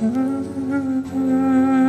Mm-hmm.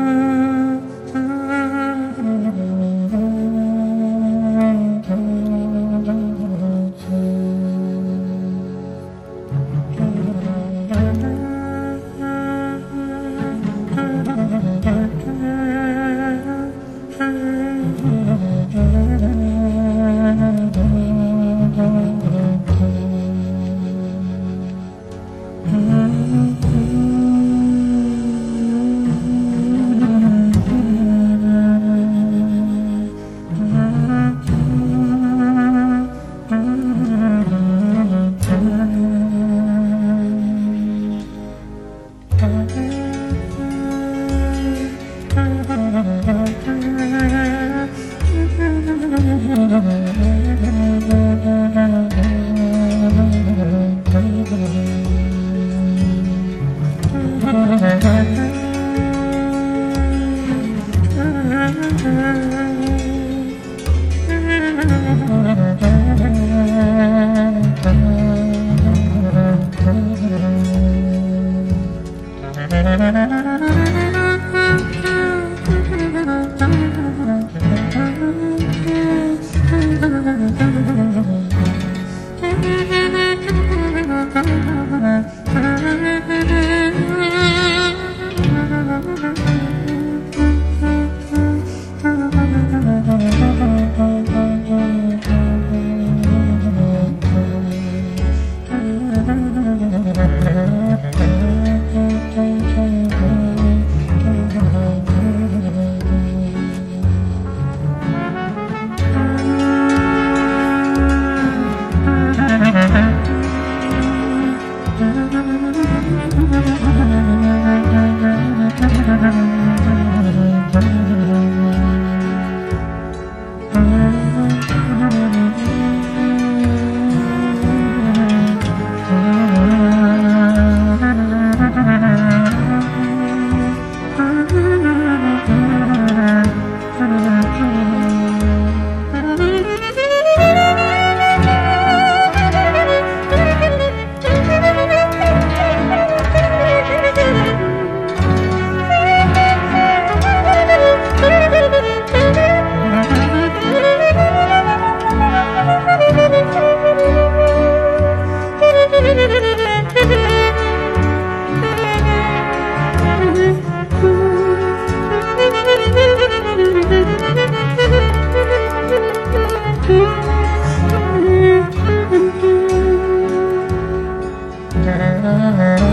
Mm-hmm.